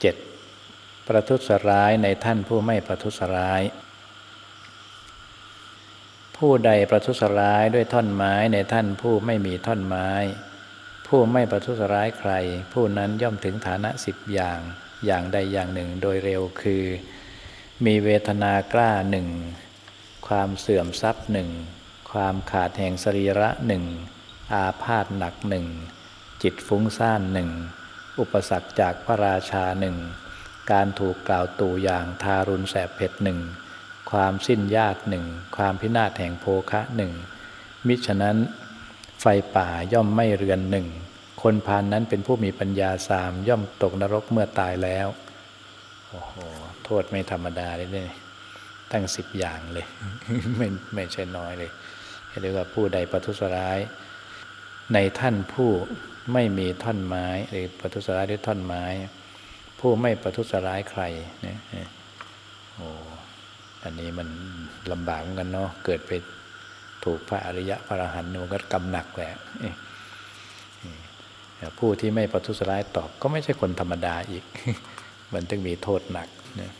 7. ประทุษร้ายในท่านผู้ไม่ประทุษร้าย ผู้ใดประทุษร้ายด้วยท่อนไม้ในท่านผู้ไม่มีท่อนไม้ ผู้ไม่ประทุษร้ายใคร ผู้นั้นย่อมถึงฐานะสิบอย่างอย่างใดอย่างหนึ่งโดยเร็วคือ มีเวทนากล้าหนึ่งความเสื่อมทรัพย์หนึ่งความขาดแห่งสรีระหนึ่งอาพาธหนักหนึ่งจิตฟุ้งซ่านหนึ่ง อุปสรรคจากพระราชาหนึ่ง การถูกกล่าวตู่อย่างทารุณแสบเผ็ดหนึ่ง ความสิ้นญาติหนึ่ง ความพินาศแห่งโภคะหนึ่ง มิฉะนั้นไฟป่าย่อมไม่เรือนหนึ่ง คนพานนั้นเป็นผู้มีปัญญาสามย่อมตกนรกเมื่อตายแล้ว โอ้โห โทษไม่ธรรมดาเลยเนี่ยตั้งสิบอย่างเลย ไม่ไม่ใช่น้อยเลยเรียกว่าผู้ใดประทุษร้าย ในท่านผู้ ไม่มีท่อนไม้หรือประทุษร้ายด้วยท่อนไม้ ผู้ไม่ประทุษร้ายใครเนี่ยโอ้อันนี้มันลำบากเหมือนกันเนาะเกิดไปถูกพระอริยะพระอรหันต์มันก็กำหนักแหละผู้ที่ไม่ประทุษร้ายตอบก็ไม่ใช่คนธรรมดาอีก มันต้องมีโทษหนักนะ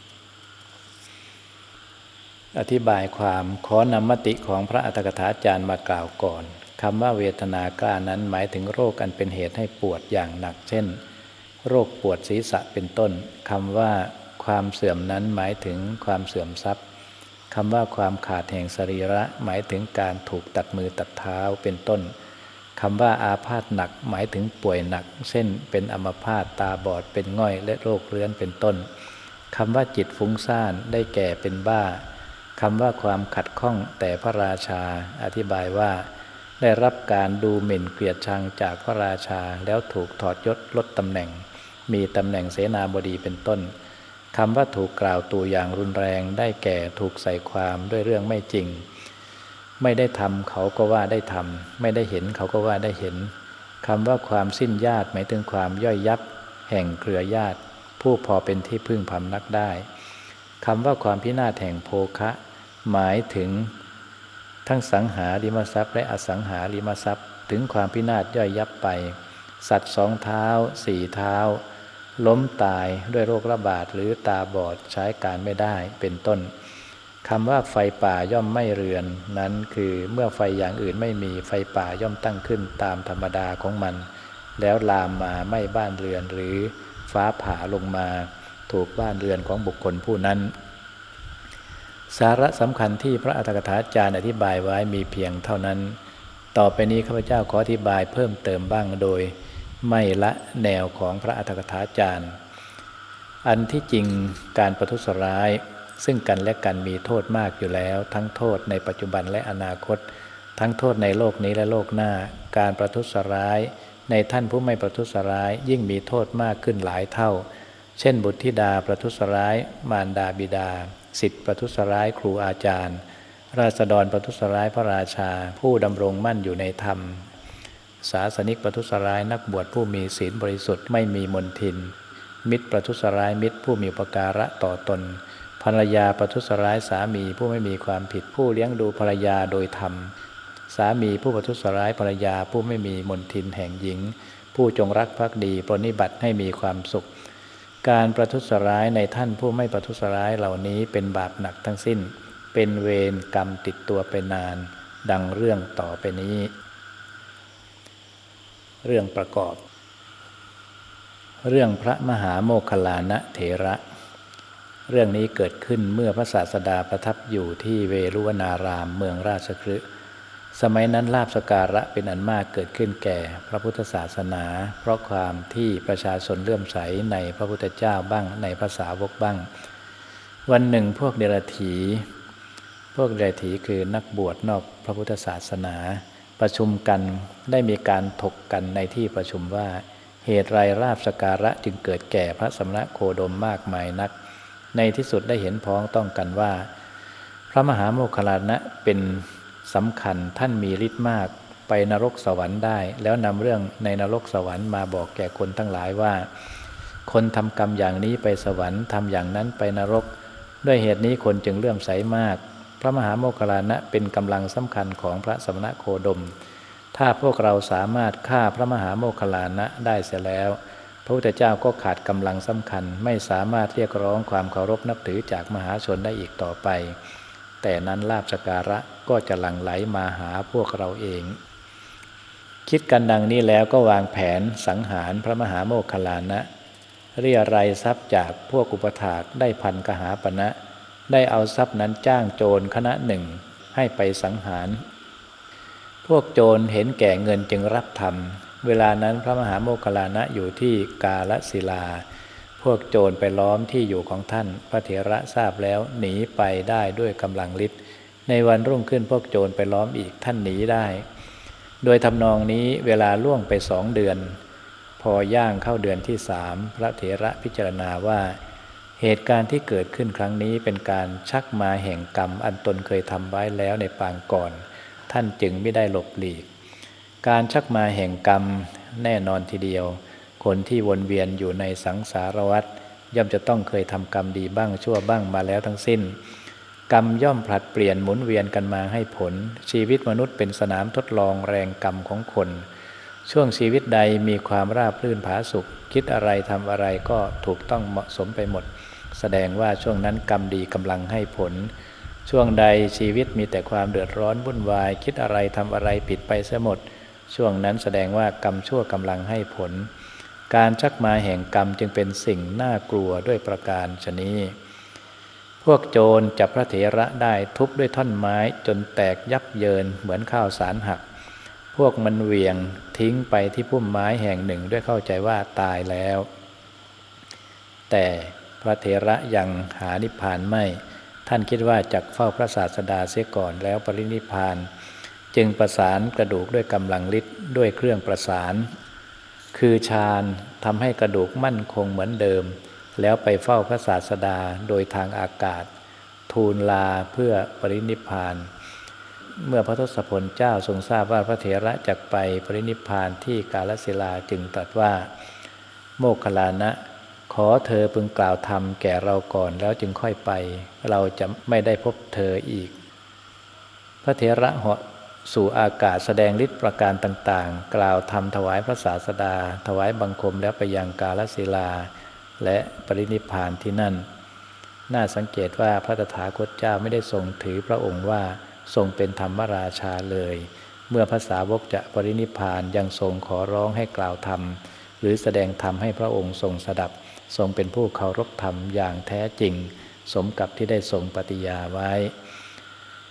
อธิบายความขอนำมติของพระอัตถกถาจารย์มากล่าวก่อน คำว่าเวทนากล้านั้นหมายถึงโรคอันเป็นเหตุให้ปวดอย่างหนัก เช่น โรคปวดศีรษะเป็นต้นคำว่าความเสื่อมนั้นหมายถึงความเสื่อมทรัพย์คำว่าความขาดแห่งสรีระหมายถึงการถูกตัดมือตัดเท้าเป็นต้นคำว่าอาพาธหนักหมายถึงป่วยหนัก เช่น เป็นอัมพาตตาบอดเป็นง่อยและโรคเรื้อนเป็นต้นคำว่าจิตฟุ้งซ่านได้แก่เป็นบ้าคำว่าความขัดข้องแต่พระราชาอธิบายว่า ได้รับการดูหมิ่นเกลียดชังจากพระราชาแล้วถูกถอดยศลดตำแหน่ง มีตำแหน่งเสนาบดีเป็นต้นคำว่าถูกกล่าวตัวอย่างรุนแรงได้แก่ถูกใส่ความด้วยเรื่องไม่จริง ไม่ได้ทำเขาก็ว่าได้ทำไม่ได้เห็นเขาก็ว่าได้เห็นคำว่าความสิ้นญาติหมายถึงความย่อยยับ แห่งเครือญาติ ผู้พอเป็นที่พึ่งพำนักได้คำว่าความพินาศแห่งโภคะ หมายถึง ทั้งสังหาริมทรัพย์และอสังหาริมทรัพย์ ถึงความพินาศย่อยยับไป สัตว์สองเท้าสี่เท้า ล้มตายด้วยโรคระบาดหรือตาบอดใช้การไม่ได้เป็นต้นคำว่าไฟป่าย่อมไม่เรือน นั้นคือเมื่อไฟอย่างอื่นไม่มีไฟป่าย่อมตั้งขึ้นตามธรรมดาของมัน แล้วลามมาไม่บ้านเรือนหรือฟ้าผ่าลงมา ถูกบ้านเรือนของบุคคลผู้นั้น สาระสำคัญที่พระอัฏฐกถาจารย์อธิบายไว้มีเพียงเท่านั้น ต่อไปนี้ข้าพเจ้าขออธิบายเพิ่มเติมบ้างโดย ไม่ละแนวของพระอัฏฐกถาจารย์ อันที่จริงการประทุษร้าย ซึ่งกันและกันมีโทษมากอยู่แล้ว ทั้งโทษในปัจจุบันและอนาคต ทั้งโทษในโลกนี้และโลกหน้า การประทุษร้าย ในท่านผู้ไม่ประทุษร้าย ยิ่งมีโทษมากขึ้นหลายเท่า เช่นบุตรธิดาประทุษร้าย มารดาบิดา สิทธิประทุษร้ายครูอาจารย์ ราษฎรประทุษร้ายพระราชา ผู้ดำรงมั่นอยู่ในธรรม ศาสนิกประทุษร้ายนักบวชผู้มีศีลบริสุทธิ์ไม่มีมนทิน มิตรประทุษร้ายมิตรผู้มีประการะต่อตนภรรยาประทุษร้ายสามีผู้ไม่มีความผิดผู้เลี้ยงดูภรรยาโดยธรรม สามีผู้ประทุษร้ายภรรยาผู้ไม่มีมนทินแห่งหญิง ผู้จงรักภักดีปรนิบัติให้มีความสุข การประทุษร้ายในท่านผู้ไม่ประทุษร้ายเหล่านี้เป็นบาปหนักทั้งสิ้น เป็นเวรกรรมติดตัวไปนาน ดังเรื่องต่อไปนี้ เรื่องประกอบ เรื่องพระมหาโมคคลานะเถระ เรื่องนี้เกิดขึ้นเมื่อพระศาสดาประทับอยู่ที่เวรุวนารามเมืองราชคฤห์ สมัยนั้นลาบสการะเป็นอันมากเกิดขึ้นแก่พระพุทธศาสนา เพราะความที่ประชาชนเลื่อมใสในพระพุทธเจ้าบ้างในภาษาวกบ้าง วันหนึ่งพวกเดรัจฉีพวกเดรัจฉีคือนักบวชนอกพระพุทธศาสนา ประชุมกันได้มีการถกกันในที่ประชุมว่า เหตุไรลาบสการะจึงเกิดแก่พระสมณะโคดมมากมายนัก ในที่สุดได้เห็นพ้องต้องกันว่า พระมหาโมคคลานะเป็น สำคัญท่านมีฤทธิ์มากไปนรกสวรรค์ได้ แล้วนำเรื่องในนรกสวรรค์มาบอกแก่คนทั้งหลายว่า คนทำกรรมอย่างนี้ไปสวรรค์ทำอย่างนั้นไปนรก ด้วยเหตุนี้คนจึงเลื่อมใสมาก พระมหาโมคคลานะเป็นกำลังสำคัญของพระสมณะโคดม ถ้าพวกเราสามารถฆ่าพระมหาโมคคลานะได้เสียแล้ว พระพุทธเจ้าก็ขาดกำลังสำคัญ ไม่สามารถเรียกร้องความเคารพนับถือจากมหาชนได้อีกต่อไป แต่นั้นลาบสการะก็จะหลั่งไหลมาหาพวกเราเอง คิดกันดังนี้แล้วก็วางแผนสังหารพระมหาโมคคลานะ เรียรายทรัพย์จากพวกอุปถากได้พันกหาปณะได้เอาทรัพย์นั้นจ้างโจรคณะหนึ่งให้ไปสังหาร พวกโจรเห็นแก่เงินจึงรับทำเวลานั้นพระมหาโมคคลานะอยู่ที่กาลศิลา วกโจรไปล้อมที่อยู่ของท่าน พระเถระทราบแล้วหนีไปได้ด้วยกำลังฤทธิ์ในวันรุ่งขึ้นพวกโจรไปล้อมอีกท่านหนีได้ โดยทำนองนี้เวลาล่วงไปสองเดือน พอย่างเข้าเดือนที่สามพระเถระพิจารณาว่า เหตุการณ์ที่เกิดขึ้นครั้งนี้เป็นการชักมาแห่งกรรมอันตนเคยทำไว้แล้วในปางก่อน ท่านจึงไม่ได้หลบหลีก การชักมาแห่งกรรมแน่นอนทีเดียว คนที่วนเวียนอยู่ในสังสารวัฏย่อมจะต้องเคยทำกรรมดีบ้างชั่วบ้างมาแล้วทั้งสิ้น กรรมย่อมผลัดเปลี่ยนหมุนเวียนกันมาให้ผล ชีวิตมนุษย์เป็นสนามทดลองแรงกรรมของคน ช่วงชีวิตใดมีความราบรื่นผาสุข คิดอะไรทำอะไรก็ถูกต้องเหมาะสมไปหมด แสดงว่าช่วงนั้นกรรมดีกำลังให้ผล ช่วงใดชีวิตมีแต่ความเดือดร้อนวุ่นวาย คิดอะไรทำอะไรผิดไปเสียหมด ช่วงนั้นแสดงว่ากรรมชั่วกำลังให้ผล การชักมาแห่งกรรมจึงเป็นสิ่งน่ากลัวด้วยประการชนี้ พวกโจรจับพระเถระได้ทุบด้วยท่อนไม้จนแตกยับเยินเหมือนข้าวสารหัก พวกมันเหวี่ยงทิ้งไปที่พุ่มไม้แห่งหนึ่งด้วยเข้าใจว่าตายแล้ว แต่พระเถระยังหานิพพานไม่ ท่านคิดว่าจักเฝ้าพระศาสดาเสียก่อนแล้วปรินิพพาน จึงประสานกระดูกด้วยกำลังฤทธิ์ด้วยเครื่องประสาน คือฌานทำให้กระดูกมั่นคงเหมือนเดิม แล้วไปเฝ้าพระศาสดาโดยทางอากาศ ทูลลาเพื่อปรินิพาน เมื่อพระทศพลเจ้าทรงทราบว่าพระเถระจักไปปรินิพพานที่กาลสิลาจึงตรัสว่า โมคคลานะ ขอเธอพึงกล่าวธรรมแก่เราก่อนแล้วจึงค่อยไป เราจะไม่ได้พบเธออีก พระเถระเหาะ สู่อากาศแสดงฤทธิประการต่างๆ กล่าวธรรมถวายพระศาสดา ถวายบังคมแล้วไปยังกาลศิลา และปรินิพานที่นั่น น่าสังเกตว่าพระตถาคตเจ้าไม่ได้ทรงถือพระองค์ว่าทรงเป็นธรรมราชาเลย เมื่อภาษาวกจะปรินิพานยังทรงขอร้องให้กล่าวธรรม หรือแสดงธรรมให้พระองค์ทรงสดับ ทรงเป็นผู้เคารพธรรมอย่างแท้จริง สมกับที่ได้ทรงปฏิญาไว้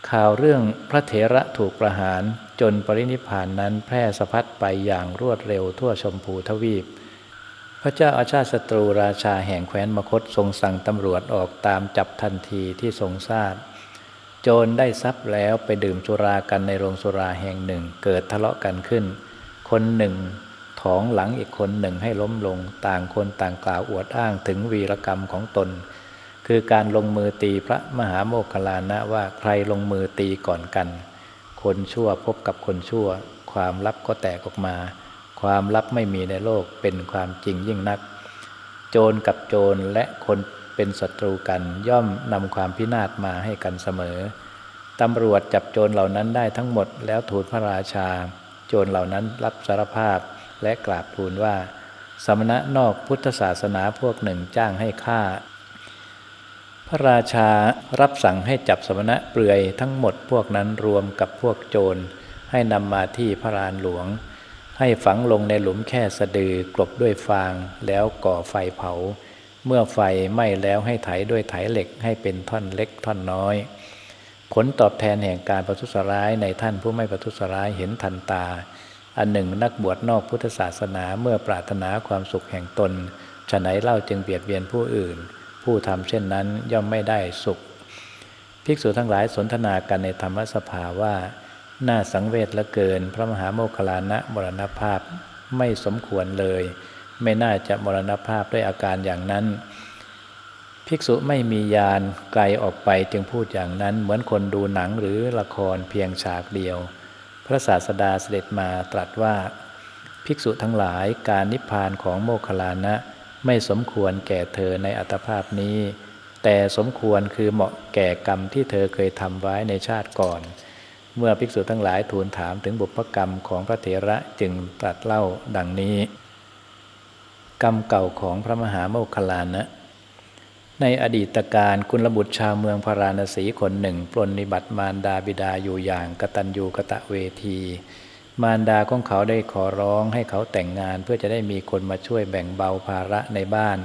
ข่าวเรื่องพระเถระถูกประหารจนปรินิพานนั้นแพร่สะพัดไปอย่างรวดเร็วทั่วชมพูทวีป พระเจ้าอาชาติศัตรูราชาแห่งแคว้นมคตทรงสั่งตำรวจออกตามจับทันทีที่ทรงทราบโจรได้ทรัพย์แล้วไปดื่มสุรากันในโรงสุราแห่งหนึ่ง เกิดทะเลาะกันขึ้น คนหนึ่งของหลังอีกคนหนึ่งให้ล้มลง ต่างคนต่างกล่าวอวดอ้างถึงวีรกรรมของตน คือการลงมือตีพระมหาโมคคลานะว่าใครลงมือตีก่อนกัน คนชั่วพบกับคนชั่ว ความลับก็แตกออกมา ความลับไม่มีในโลกเป็นความจริงยิ่งนัก โจรกับโจรและคนเป็นศัตรูกันย่อมนำความพินาศมาให้กันเสมอตำรวจจับโจรเหล่านั้นได้ทั้งหมดแล้วทูลพระราชา โจรเหล่านั้นรับสารภาพและกราบทูลว่า สมณะนอกพุทธศาสนาพวกหนึ่งจ้างให้ฆ่า พระราชารับสั่งให้จับสมณะเปลือยทั้งหมดพวกนั้นรวมกับพวกโจร ให้นำมาที่พระรานหลวง ให้ฝังลงในหลุมแค่สะดือกลบด้วยฟางแล้วก่อไฟเผา เมื่อไฟไหม้แล้วให้ไถด้วยไถเหล็กให้เป็นท่อนเล็กท่อนน้อย ผลตอบแทนแห่งการประทุษร้ายในท่านผู้ไม่ประทุษร้ายเห็นทันตา อันหนึ่งนักบวชนอกพุทธศาสนาเมื่อปรารถนาความสุขแห่งตนฉะไหนเล่าจึงเบียดเบียนผู้อื่น ผู้ทำเช่นนั้นย่อมไม่ได้สุข ภิกษุทั้งหลายสนทนากันในธรรมสภาว่า น่าสังเวชละเกิน พระมหาโมคคลานะมรณภาพไม่สมควรเลย ไม่น่าจะมรณภาพด้วยอาการอย่างนั้น ภิกษุไม่มียานไกลออกไปจึงพูดอย่างนั้น เหมือนคนดูหนังหรือละครเพียงฉากเดียว พระศาสดาเสด็จมาตรัสว่า ภิกษุทั้งหลายการนิพพานของโมคคลานะ ไม่สมควรแก่เธอในอัตภาพนี้ แต่สมควรคือเหมาะแก่กรรมที่เธอเคยทำไว้ในชาติก่อน เมื่อภิกษุทั้งหลายทูลถามถึงบุพกรรมของพระเถระจึงตรัสเล่าดังนี้ กรรมเก่าของพระมหาโมคคลานะ ในอดีตการกุลบุตรชาวเมืองพาราณสีคนหนึ่งปลนนิบัติมารดาบิดาอยู่อย่างกตัญญูกะตะเวที มารดาของเขาได้ขอร้องให้เขาแต่งงาน เพื่อจะได้มีคนมาช่วยแบ่งเบาภาระในบ้าน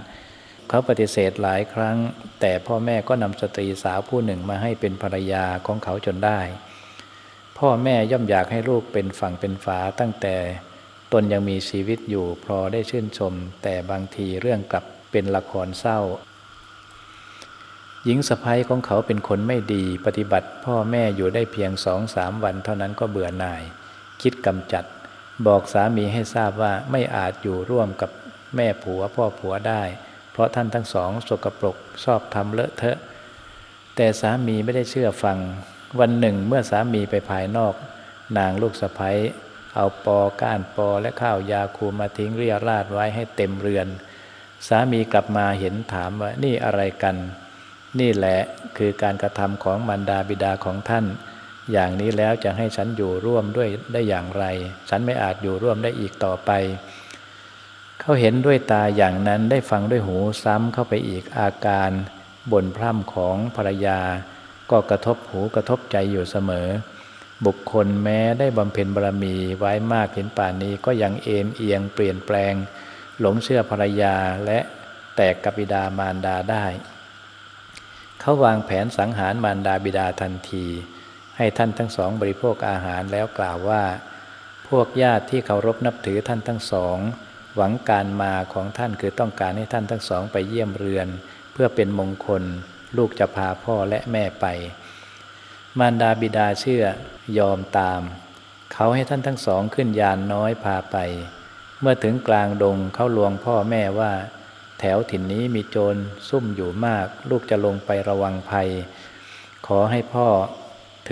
เขาปฏิเสธหลายครั้ง แต่พ่อแม่ก็นำสตรีสาวผู้หนึ่งมาให้เป็นภรรยาของเขาจนได้ พ่อแม่ย่อมอยากให้ลูกเป็นฝั่งเป็นฝาตั้งแต่ตนยังมีชีวิตอยู่พอได้ชื่นชม แต่บางทีเรื่องกลับเป็นละครเศร้า หญิงสะพ้ยของเขาเป็นคนไม่ดี ปฏิบัติ พ่อแม่อยู่ได้เพียงสองสามวันเท่านั้นก็เบื่อหน่าย คิดกำจัด บอกสามีให้ทราบว่าไม่อาจอยู่ร่วมกับแม่ผัวพ่อผัวได้ เพราะท่านทั้งสองสกปรกชอบทำเลอะเทอะ แต่สามีไม่ได้เชื่อฟัง วันหนึ่งเมื่อสามีไปภายนอก นางลูกสะพ้ยเอาปอก้านปอและข้าวยาคูมาทิ้งเรียราดไว้ให้เต็มเรือน สามีกลับมาเห็นถามว่านี่อะไรกัน นี่แหละคือการกระทำของมารดาบิดาของท่าน อย่างนี้แล้วจะให้ฉันอยู่ร่วมด้วยได้อย่างไร ฉันไม่อาจอยู่ร่วมได้อีกต่อไป เขาเห็นด้วยตาอย่างนั้นได้ฟังด้วยหูซ้ำเข้าไปอีกอาการบ่นพร่ำของภรรยา ก็กระทบหูกระทบใจอยู่เสมอ บุคคลแม้ได้บำเพ็ญบารมีไว้มากเห็นป่านนี้ก็ยังเอ็นเอียงเปลี่ยนแปลง หลงเชื่อภรรยาและแตกกับบิดามารดาได้ เขาวางแผนสังหารมารดาบิดาทันที ให้ท่านทั้งสองบริโภคอาหารแล้วกล่าวว่า พวกญาติที่เคารพนับถือท่านทั้งสอง หวังการมาของท่านคือต้องการให้ท่านทั้งสองไปเยี่ยมเรือน เพื่อเป็นมงคล ลูกจะพาพ่อและแม่ไป มารดาบิดาเชื่อยอมตาม เขาให้ท่านทั้งสองขึ้นยานน้อยพาไป เมื่อถึงกลางดงเขาลวงพ่อแม่ว่าแถวถิ่นนี้มีโจรซุ่มอยู่มาก ลูกจะลงไประวังภัย ขอให้พ่อ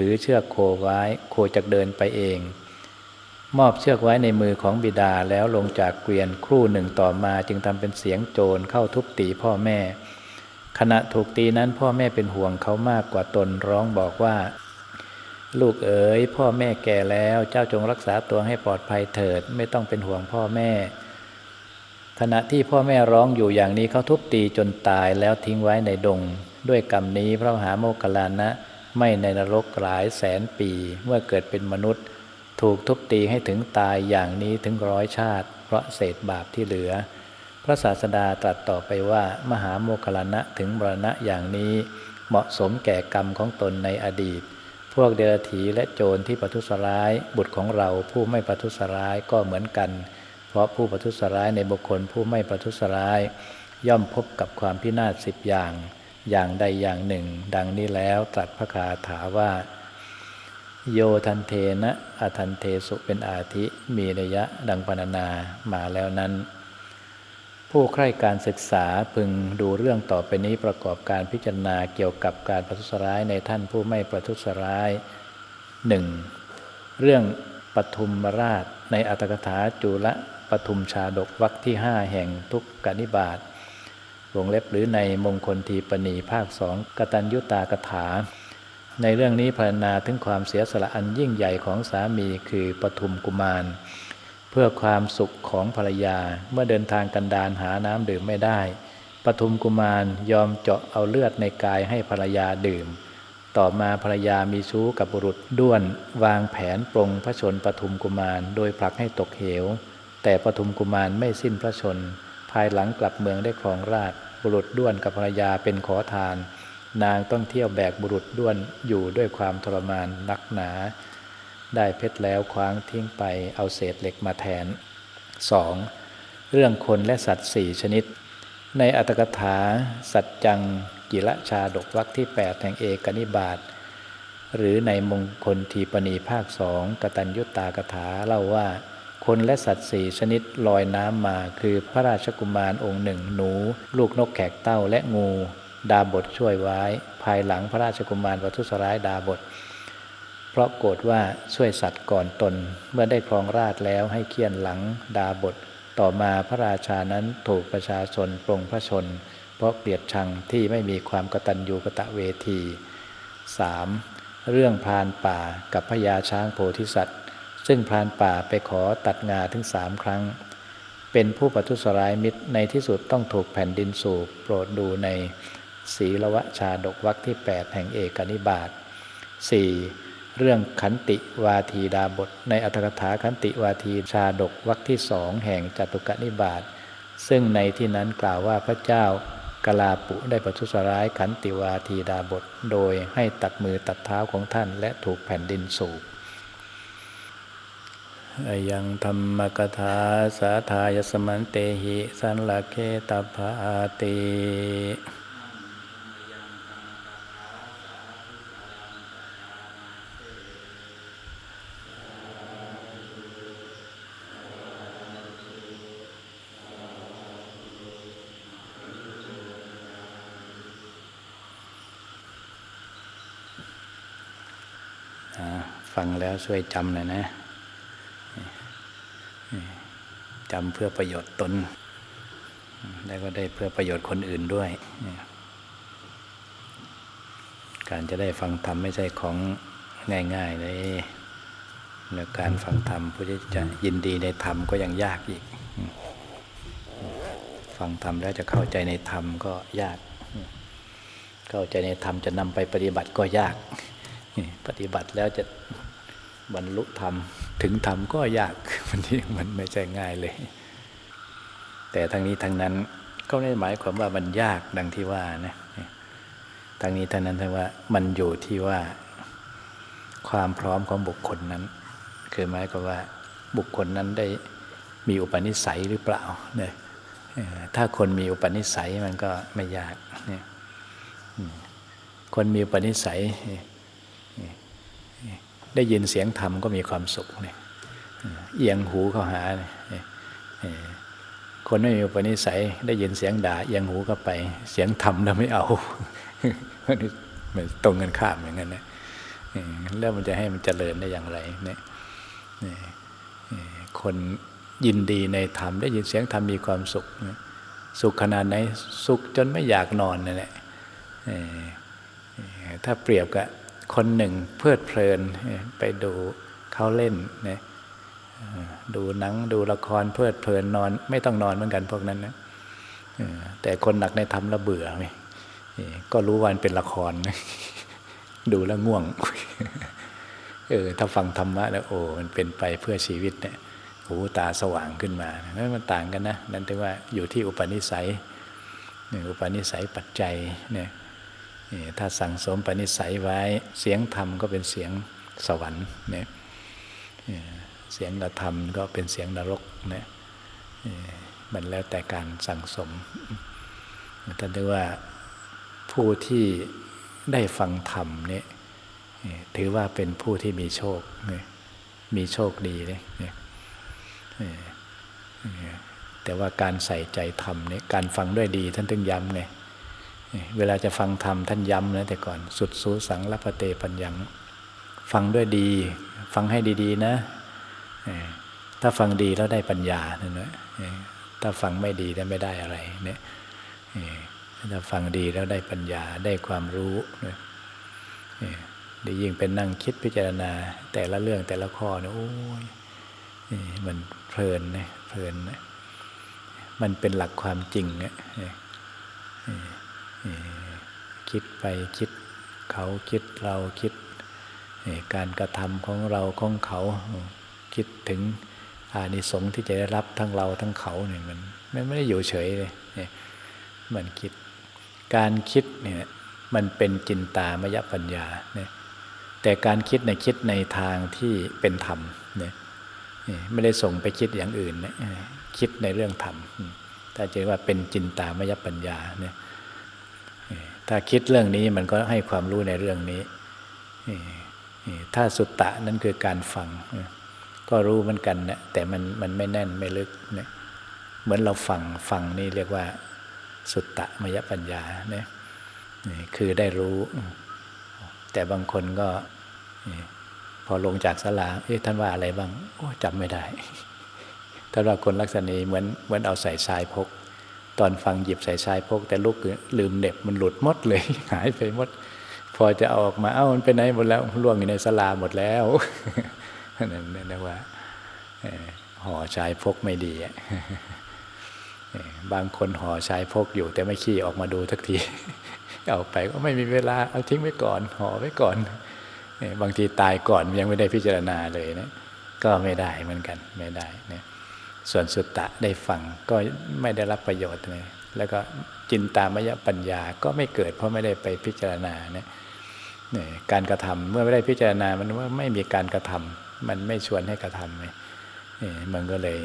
ถือเชือกโคไว้ โคจะเดินไปเอง มอบเชือกไว้ในมือของบิดาแล้วลงจากเกวียนครู่หนึ่งต่อมาจึงทำเป็นเสียงโจรเข้าทุบตีพ่อแม่ ขณะถูกตีนั้นพ่อแม่เป็นห่วงเขามากกว่าตนร้องบอกว่า ลูกเอ๋ยพ่อแม่แก่แล้วเจ้าจงรักษาตัวให้ปลอดภัยเถิดไม่ต้องเป็นห่วงพ่อแม่ขณะที่พ่อแม่ร้องอยู่อย่างนี้เขาทุบตีจนตายแล้วทิ้งไว้ในดง ด้วยกรรมนี้พระมหาโมคคลานะ ไม่ในนรกหลายแสนปี เมื่อเกิดเป็นมนุษย์ ถูกทุบตีให้ถึงตายอย่างนี้ถึงร้อยชาติ เพราะเศษบาปที่เหลือ พระศาสดาตรัสต่อไปว่ามหาโมคลานะถึงบรณะอย่างนี้ เหมาะสมแก่กรรมของตนในอดีต พวกเดรัจฉีและโจรที่ประทุษร้าย บุตรของเราผู้ไม่ประทุษร้ายก็เหมือนกัน เพราะผู้ประทุษร้ายในบุคคลผู้ไม่ประทุษร้าย ย่อมพบกับความพินาศสิบอย่าง อย่างใดอย่างหนึ่ง ดังนี้แล้วตรัสพระคาถาว่า โยทันเทนะอาทันเทสุเป็นอาทิมีระยะดังพรรณนามาแล้วนั้น ผู้ใคร่การศึกษาพึงดูเรื่องต่อไปนี้ประกอบการพิจารณาเกี่ยวกับการประทุษร้ายในท่านผู้ไม่ประทุษร้ายหนึ่งเรื่องปทุมราชในอัตถกถาจุลปทุมชาดกวรรคที่ห้าแห่งทุกกนิบาต วงเล็บหรือในมงคลทีปณีภาคสองกตัญยุตากถา ในเรื่องนี้พรรณนาถึงความเสียสละอันยิ่งใหญ่ของสามีคือปทุมกุมาร เพื่อความสุขของภรรยาเมื่อเดินทางกันดานหาน้ำดื่มไม่ได้ ปทุมกุมารยอมเจาะเอาเลือดในกายให้ภรรยาดื่ม ต่อมาภรรยามีชู้กับบุรุษด้วน วางแผนปรงพระชนปทุมกุมาร โดยผลักให้ตกเหว แต่ปทุมกุมารไม่สิ้นพระชน ภายหลังกลับเมืองได้ครองราชบุรุษด้วนกับภรรยาเป็นขอทาน นางต้องเที่ยวแบกบุรุษด้วนอยู่ด้วยความทรมานนักหนา ได้เพชรแล้วคว้างทิ้งไปเอาเศษเหล็กมาแทน 2. เรื่องคนและสัตว์สี่ชนิด ในอัตถกถา สัจจังกิละชาดกวักที่ 8 แห่งเอกนิบาตหรือในมงคลทีปณีภาคสองกตัญยุตากถาเล่าว่า คนและสัตว์สี่ชนิดลอยน้ำมาคือพระราชกุมารองค์หนึ่งหนู ลูกนกแขกเต้าและงู ดาบทช่วยไว้ ภายหลังพระราชกุมารวัตุสร้ายดาบทราะโกรธว่าช่วยสัตว์ก่อนตน เมื่อได้ครองราชแล้วให้เคี่ยนหลังดาบท ต่อมาพระราชานั้นถูกประชาชนปรงพระชน เพราะเกลียดชังที่ไม่มีความกตัญญูกะตะเวที 3. เรื่องพรานป่ากับพญาช้างโพธิสัตว์ ซึ่งพรานป่าไปขอตัดงาถึงสามครั้ง เป็นผู้ปัทุสร้ายมิตรในที่สุดต้องถูกแผ่นดินสูบโปรดดูในศีลวชาดกวักที่ 8 แห่งเอกนิบาต 4. เรื่องขันติวาทีดาบท ในอัตถกถาขันติวาทีชาดกวักที่สองแห่งจตุกนิบาต ซึ่งในที่นั้นกล่าวว่าพระเจ้ากลาปุได้ประทุษร้ายขันติวาทีดาบท โดยให้ตัดมือตัดเท้าของท่านและถูกแผ่นดินสูบ ยังธรรมกถาสาทายสมันเตหิสันลเคตภาติฟังแล้วช่วยจำหน่อยนะ จำเพื่อประโยชน์ตน แล้ก็ได้เพื่อประโยชน์คนอื่นด้วย การจะได้ฟังธรรมไม่ใช่ของง่ายๆเลยแล้วการฟังธรรมผู้ที่จะยินดีในธรรมก็ยังยากอีก ฟังธรรมแล้วจะเข้าใจในธรรมก็ยาก เข้าใจในธรรมจะนำไปปฏิบัติก็ยาก ปฏิบัติแล้วจะบรรลุธรรม ถึงธรรมก็ยากมันที่มันไม่ใช่ง่ายเลย แต่ทั้งนี้ทั้งนั้นก็ไม่ได้หมายความว่ามันยากดังที่ว่านะทั้งนี้ทั้งนั้นทั้งว่ามันอยู่ที่ว่า ความพร้อมของบุคคลนั้น คือหมายความว่าบุคคลนั้นได้มีอุปนิสัยหรือเปล่าเนี่ยถ้าคนมีอุปนิสัยมันก็ไม่ยากเนี่ยคนมีอุปนิสัย ได้ยินเสียงธรรมก็มีความสุขเนี่ยเอียงหูเข้าหาเนี่ยคนไม่มีอุปนิสัยได้ยินเสียงด่าเอียงหูเข้าไป เสียงธรรมเราไม่เอามันตรงกันข้ามอย่างนั้นนะแล้วมันจะให้มันเจริญได้อย่างไรเนี่ยคนยินดีในธรรมได้ยินเสียงธรรมมีความสุข สุขขนาดไหนสุขจนไม่อยากนอนนั่นแหละถ้าเปรียบกับ คนหนึ่งเพลิดเพลินไปดูเขาเล่นนะดูหนังดูละครเพลิดเพลินนอน ไม่ต้องนอนเหมือนกันพวกนั้นนะแต่คนหนักในธรรมละเบื่อไหมก็รู้ว่าเป็นละคร ดูแล้วง่วงเออถ้าฟังธรรมะแล้วโอ้มันเป็นไปเพื่อชีวิตเนี่ยหูตาสว่างขึ้นมามันต่างกันนะ นั่นถือว่าอยู่ที่อุปนิสัยอุปนิสัยปัจจัยเนี่ย ถ้าสั่งสมปณิสัยไว้เสียงธรรมก็เป็นเสียงสวรรค์เนี่ยเสียงกระทำก็เป็นเสียงนรกเนี่ยมันแล้วแต่การสั่งสมท่านเรียกว่าผู้ที่ได้ฟังธรรมนี่ถือว่าเป็นผู้ที่มีโชค มีโชคดีเนี่ยแต่ว่าการใส่ใจธรรมนี่การฟังด้วยดีท่านถึงย้ำไง เวลาจะฟังธรรมท่านย้ำนะแต่ก่อน สุดสูสังละพเตปัญญัง ฟังด้วยดี ฟังให้ดีๆนะ ถ้าฟังดีแล้วได้ปัญญานั่นแหละถ้าฟังไม่ดีแล้วไม่ได้อะไรเนี่ยถ้าฟังดีแล้วได้ปัญญาได้ความรู้ได้ยิ่งเป็นนั่งคิดพิจารณา แต่ละเรื่องแต่ละข้อเนี่ยโอ้ยมันเพลินนะเพลินนะมันเป็นหลักความจริงเนี่ย คิดไปคิดเขาคิดเราคิดการกระทำของเราของเขาคิดถึงอานิสงส์ที่จะได้รับทั้งเราทั้งเขาเนี่ยมันมันไม่ได้อยู่เฉยเลยมันคิดการคิดเนี่ยมันเป็นจินตามยปัญญาเนี่ยแต่การคิดในคิดในทางที่เป็นธรรมเนี่ยไม่ได้ส่งไปคิดอย่างอื่นนะคิดในเรื่องธรรมถ้าจะว่าเป็นจินตามยปัญญาเนี่ย ถ้าคิดเรื่องนี้มันก็ให้ความรู้ในเรื่องนี้ ถ้าสุตตะนั้นคือการฟัง ก็รู้เหมือนกันนะแต่มันมันไม่แน่นไม่ลึกนะเหมือนเราฟังฟังนี่เรียกว่า สุตตะมยปัญญาเนี่ยคือได้รู้ แต่บางคนก็พอลงจากสลาเอ๊ะท่านว่าอะไรบ้าง โอ้จำไม่ได้ถ้าว่าคนลักษณะนี้เหมือนเหมือนเอาใส่ทรายพก ตอนฟังหยิบใส่ชายพก แต่ลูกลืมเน็บมันหลุดหมดเลย หายไปหมด พอจะเอาออกมาเอ้ามันไปไหนหมดแล้วล่วงอยู่ในสลาหมดแล้วนั่นนะว่าห่อชายพกไม่ดีบางคนห่อชายพกอยู่ แต่ไม่ขี้ออกมาดูทักทีเอาไปก็ไม่มีเวลาเอาทิ้งไว้ก่อนห่อไว้ก่อนบางทีตายก่อนยังไม่ได้พิจารณาเลยนะก็ไม่ได้เหมือนกันไม่ได้นะ ส่วนสุตตะได้ฟังก็ไม่ได้รับประโยชน์เลยแล้วก็จินตามยปัญญาก็ไม่เกิด เพราะไม่ได้ไปพิจารณาเนี่ยการกระทำเมื่อไม่ได้พิจารณามันว่าไม่มีการกระทำมันไม่ชวนให้กระทำเลยมันก็เลย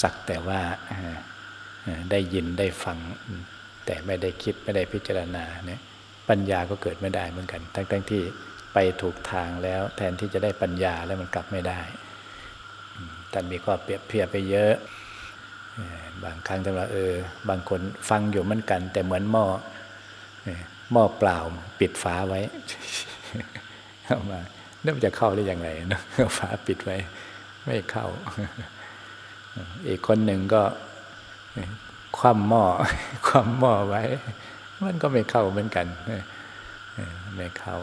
สักแต่ว่าได้ยินได้ฟัง แต่ไม่ได้คิดไม่ได้พิจารณาเนี่ยปัญญาก็เกิดไม่ได้เหมือนกัน ทั้งทั้งที่ไปถูกทางแล้วแทนที่จะได้ปัญญาแล้วมันกลับไม่ได้ ท่านมีข้อเปรียบเทียบไปเยอะ บางครั้งท่านว่าเออ บางคนฟังอยู่เหมือนกัน แต่เหมือนหม้อหม้อเปล่าปิดฝาไว้เข้ามาเริ่มจะเข้าได้อย่างไรนะฝาปิดไว้ ไม่เข้า อีกคนหนึ่งก็คว่ำหม้อคว่ำหม้อไว้ มันก็ไม่เข้าเหมือนกันไม่เข้า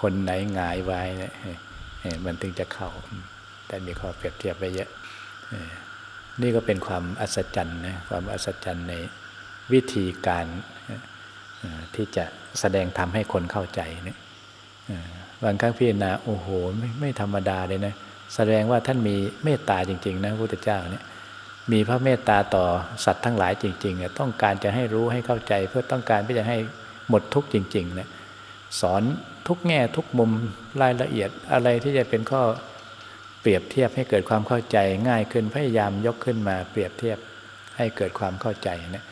คนไหนหงายไว้ มันถึงจะเข้า แต่มีข้อเปรียบเทียบไปเยอะ นี่ก็เป็นความอัศจรรย์นะความอัศจรรย์ในวิธีการที่จะแสดงทำให้คนเข้าใจเนี่ยบางครั้งพิจารณาโอ้โหไม่ไม่ธรรมดาเลยนะแสดงว่าท่านมีเมตตาจริง ๆ นะพระพุทธเจ้าเนี่ยมีพระเมตตาต่อสัตว์ทั้งหลายจริงๆต้องการจะให้รู้ให้เข้าใจ เพื่อต้องการที่จะให้หมดทุกข์จริงๆนะสอน ทุกแง่ทุกมุมรายละเอียดอะไรที่จะเป็นข้อเปรียบเทียบให้เกิดความเข้าใจง่ายขึ้นพยายามยกขึ้นมาเปรียบเทียบให้เกิดความเข้าใจนะ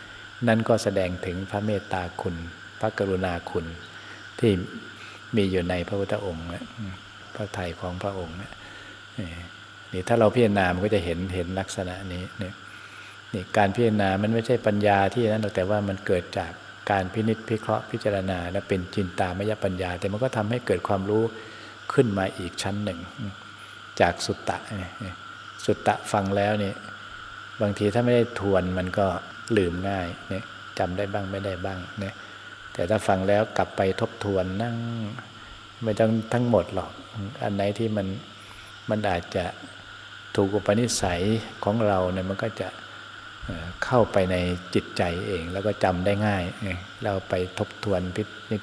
นั่นก็แสดงถึงพระเมตตาคุณ พระกรุณาคุณ ที่มีอยู่ในพระพุทธองค์นะพระไทยของพระองค์นะนี่ถ้าเราพิจารณามันก็จะเห็นเห็นลักษณะนี้นี่นี่การพิจารณามันไม่ใช่ปัญญาที่นั้นแต่ว่ามันเกิดจาก การพินิจพิเคราะห์พิจารณาและเป็นจินตามยปัญญา แต่มันก็ทำให้เกิดความรู้ขึ้นมาอีกชั้นหนึ่ง จากสุตตะสุตตะฟังแล้วเนี่ยบางทีถ้าไม่ได้ทวนมันก็ลืมง่ายเนี่ยจำได้บ้างไม่ได้บ้างเนี่ยแต่ถ้าฟังแล้วกลับไปทบทวนนั่งไม่ต้องทั้งหมดหรอกอันไหนที่มันมันอาจจะถูกอุปนิสัยของเราเนี่ยมันก็จะ เข้าไปในจิตใจเอง แล้วก็จำได้ง่าย เราไปทบทวนพิ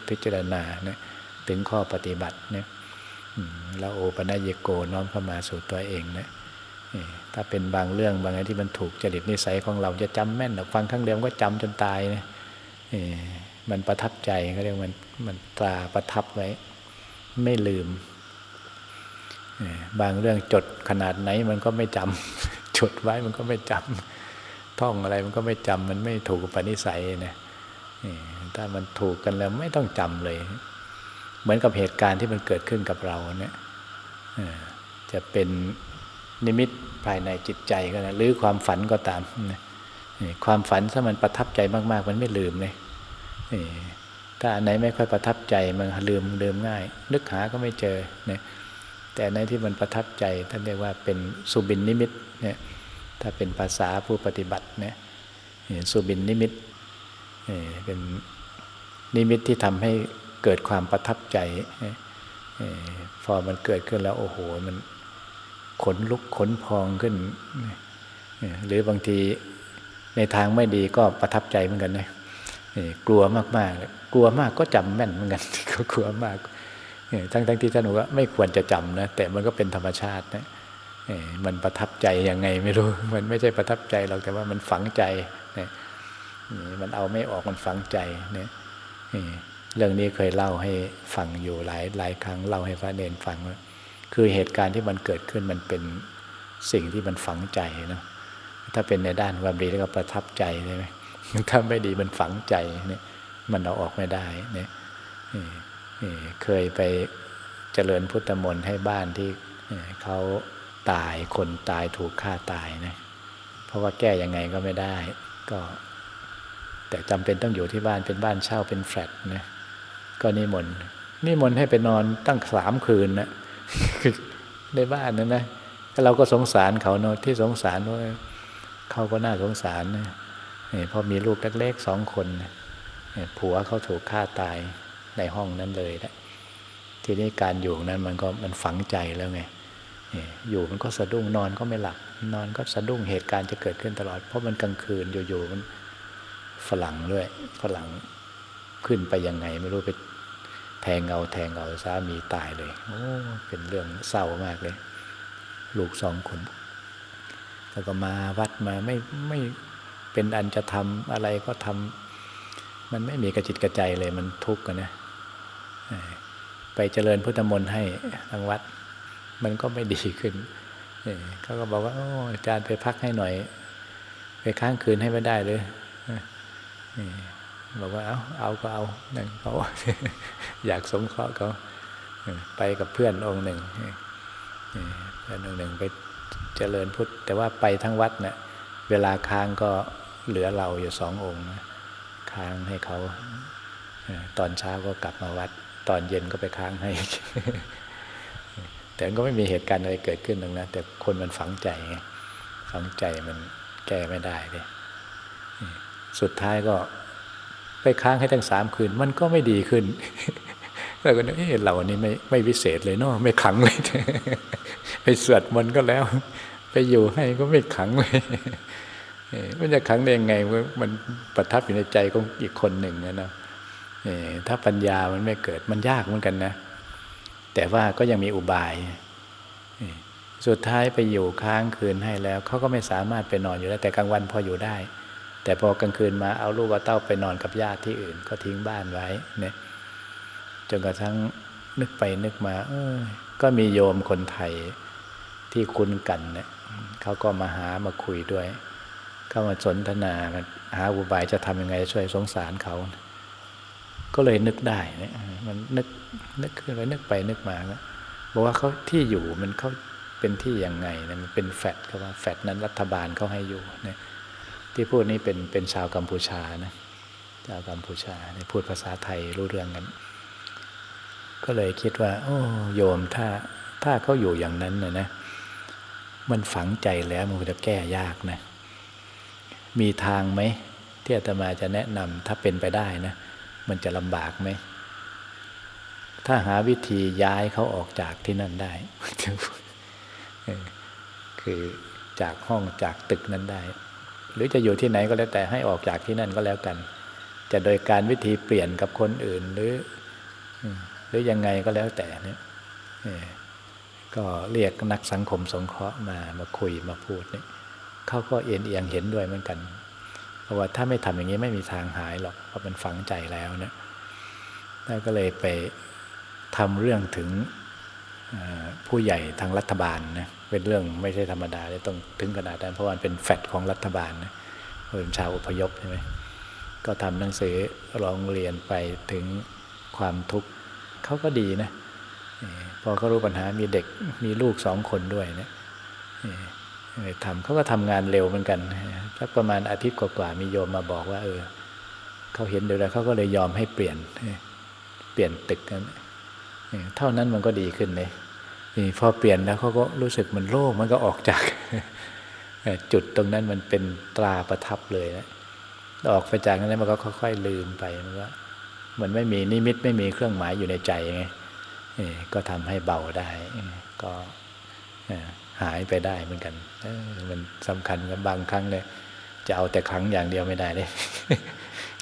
พจารณาเนี่ยถึงข้อปฏิบัติเนี่ยแล้วโอปัญญโกน้อมเข้ามาสู่ตัวเองนะถ้าเป็นบางเรื่องบางอย่างที่มันถูกจริตนิสัยของเราจะจำแม่นฟังครั้งเดียวก็จำจนตายนะมันประทับใจเขาเรียกมันมันตราประทับไว้ ไม่ลืม บางเรื่องจดขนาดไหนมันก็ไม่จำจดไว้มันก็ไม่จำ ท่องอะไรมันก็ไม่จำมันไม่ถูกปณิสัยนะถ้ามันถูกกันแล้วไม่ต้องจำเลย เหมือนกับเหตุการณ์ที่มันเกิดขึ้นกับเราเนี่ยจะเป็นนิมิตภายในจิตใจก็นะหรือความฝันก็ตามความฝันถ้ามันประทับใจมาก ๆ มันไม่ลืมเลยถ้าอันไหนไม่ค่อยประทับใจมันลืมลืมง่าย นึกหาก็ไม่เจอเนี่ยแต่ในที่มันประทับใจท่านเรียกว่าเป็นสุบินนิมิตเนี่ย ถ้าเป็นภาษาผู้ปฏิบัติเนี่ยสุบินนิมิตเป็นนิมิตที่ทำให้เกิดความประทับใจพอมันเกิดขึ้นแล้วโอ้โหมันขนลุกขนพองขึ้น หรือบางทีในทางไม่ดีก็ประทับใจเหมือนกันนะกลัวมากๆ กลัวมากก็จำแม่นเหมือนกันก็กลัวมาก ทั้งทั้งที่ท่านบอกว่าไม่ควรจะจำนะแต่มันก็เป็นธรรมชาตินะ มันประทับใจยังไงไม่รู้ มันไม่ใช่ประทับใจหรอกแต่ว่ามันฝังใจมันเอาไม่ออกมันฝังใจเนี่ยเรื่องนี้เคยเล่าให้ฟังอยู่หลายหลายครั้งเล่าให้พระเนนฟังว่าคือเหตุการณ์ที่มันเกิดขึ้นมันเป็นสิ่งที่มันฝังใจเนาะถ้าเป็นในด้านความดีแล้วก็ประทับใจใช่ไหมถ้าไม่ดีมันฝังใจเนี่ยมันเอาออกไม่ได้เนี่ยเคยไปเจริญพุทธมนต์ให้บ้านที่เขา ตาย คนตายถูกฆ่าตายนะ เพราะว่าแก้ยังไงก็ไม่ได้ ก็ แต่จำเป็นต้องอยู่ที่บ้านเป็นบ้านเช่าเป็นแฟลตนะก็นิมนต์นิมนต์ให้ไปนอนตั้งสามคืนนะในบ้านนั่นนะเราก็สงสารเขาเนาะที่สงสารว่าเขาก็น่าสงสารนะพอมีลูกเล็กๆสองคนผัวเขาถูกฆ่าตายในห้องนั้นเลยนะทีทีนี้การอยู่นั้นมันก็มันฝังใจแล้วไง อยู่มันก็สะดุ้งนอนก็ไม่หลับนอนก็สะดุ้งเหตุการณ์จะเกิดขึ้นตลอด เพราะมันกลางคืนอยู่ๆมันฝรั่งด้วยฝรั่งขึ้นไปยังไง ไม่รู้ไปแทงเงาแทงเงาสามีตายเลยโอ้เป็นเรื่องเศร้ามากเลย ลูกสองคนแล้วก็มาวัดมาไม่ไม่เป็นอันจะทำอะไรก็ทำมันไม่มีกระจิตกระใจเลยมันทุกข์กันนะไปเจริญพุทธมนต์ให้ทางวัด มันก็ไม่ดีขึ้นเขาก็บอกว่าอาจารย์ไปพักให้หน่อย ไปค้างคืนให้ไม่ได้เลยบอกว่าเอาเอาก็เอานั่นเขาอยากสงเคราะห์เขาไปกับเพื่อนองค์หนึ่งเพื่อนองค์หนึ่งไปเจริญพุทธ แต่ว่าไปทั้งวัดเนะ่ยเวลาค้างก็เหลือเราอยู่สององค์ค้างให้เขาตอนเช้าก็กลับมาวัด ตอนเย็นก็ไปค้างให้ แต่ก็ไม่มีเหตุการณ์อะไรเกิดขึ้นหรอกนะแต่คนมันฝังใจไงฝังใจมันแก้ไม่ได้เลยสุดท้ายก็ไปค้างให้ตั้งสามคืน มันก็ไม่ดีขึ้นแล้วก็เออเราอันนี้ไม่ไม่วิเศษเลยเนาะไม่ขังเลย ไปสวดมันก็แล้ว ไปอยู่ให้ก็ไม่ขังเลยมันจะขังได้ยังไงมันประทับอยู่ในใจของอีกคนหนึ่งนะเนาะถ้าปัญญามันไม่เกิดมันยากเหมือนกันนะ แต่ว่าก็ยังมีอุบาย สุดท้ายไปอยู่ค้างคืนให้แล้วเขาก็ไม่สามารถไปนอนอยู่แล้แต่กลางวันพออยู่ได้ แต่พอกลางคืนมาเอาลูกเอาเต้าไปนอนกับญาติที่อื่น ก็ทิ้งบ้านไว้เนี่ยจนกระทั่งนึกไปนึกมา เออก็มีโยมคนไทยที่คุ้นกันเนี่ยเขาก็มาหามาคุยด้วย เข้ามาสนทนามาหาอุบายจะทำยังไงช่วยสงสารเขา ก็เลยนึกได้เนี่ยมันนึก นึกขึ้นไปนึกไปนึกมาบอกว่าเขาที่อยู่มันเขาเป็นที่ยังไงเนี่ยมันเป็นแฟดเขาว่าแฟดนั้นรัฐบาลเขาให้อยู่เนี่ยที่พูดนี้เป็นเป็นชาวกัมพูชานะชาวกัมพูชาพูดภาษาไทยรู้เรื่องกัน ก็เลยคิดว่า โอ้โยมถ้าถ้าเขาอยู่อย่างนั้นนะนะมันฝังใจแล้วมันจะแก้ยากนะ มีทางไหมที่อาตมาจะแนะนำถ้าเป็นไปได้นะ มันจะลำบากไหม ถ้าหาวิธีย้ายเขาออกจากที่นั่นได้ คือจากห้องจากตึกนั้นได้ หรือจะอยู่ที่ไหนก็แล้วแต่ให้ออกจากที่นั่นก็แล้วกัน จะโดยการวิธีเปลี่ยนกับคนอื่นหรือหรือยังไงก็แล้วแต่เนี่ยก็เรียกนักสังคมสงเคราะห์มามาคุยมาพูดเนี่ยเขาก็เอียงเอียงเห็นด้วยเหมือนกัน เพราะว่าถ้าไม่ทำอย่างนี้ไม่มีทางหายหรอกเพราะมันฝังใจแล้วเนี่ยแล้วก็เลยไป ทำเรื่องถึงผู้ใหญ่ทางรัฐบาลนะเป็นเรื่องไม่ใช่ธรรมดาเลยต้องถึงขนาดนั้นเพราะมันเป็นแฟดของรัฐบาลนะเป็นชาวอพยพใช่ไหมก็ทำหนังสือร้องเรียนไปถึงความทุกข์เขาก็ดีนะพอเขารู้ปัญหามีเด็กมีลูกสองคนด้วยเนะทำเขาก็ทำงานเร็วเหมือนกันสักประมาณอาทิตย์กว่าๆมีโยมมาบอกว่า เออเขาเห็นเดี๋ยวแล้วเขาก็เลยยอมให้เปลี่ยนเปลี่ยนตึกนั้น เท่านั้นมันก็ดีขึ้นเลยนี่พอเปลี่ยนแล้วเขาก็รู้สึกมันโล่งมันก็ออกจากจุดตรงนั้นมันเป็นตราประทับเลยนะออกไปจากนั้นมันก็ค่อย ๆ ลืมไปมันก็มันไม่มีนิมิตไม่มีเครื่องหมายอยู่ในใจไงก็ทำให้เบาได้ ก็หายไปได้เหมือนกันมันสำคัญกับบางครั้งเลยจะเอาแต่ครั้งอย่างเดียวไม่ได้เลย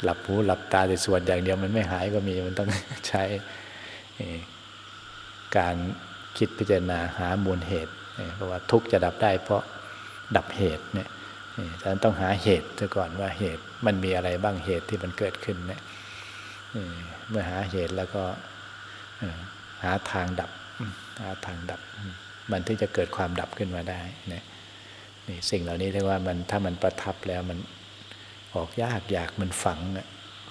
หลับหูหลับตาแต่ส่วนอย่างเดียวมันไม่หายก็มีมันต้องใช้ การคิดพิจารณาหามูลเหตุเพราะว่าทุกจะดับได้เพราะดับเหตุเนี่ยฉะนั้นต้องหาเหตุซะก่อนว่าเหตุมันมีอะไรบ้างเหตุที่มันเกิดขึ้นเนี่ยเมื่อหาเหตุแล้วก็หาทางดับหาทางดับ มันที่จะเกิดความดับขึ้นมาได้เนี่ยนี่สิ่งเหล่านี้เรียกว่ามันถ้ามันประทับแล้วมันออกยากอยากมันฝัง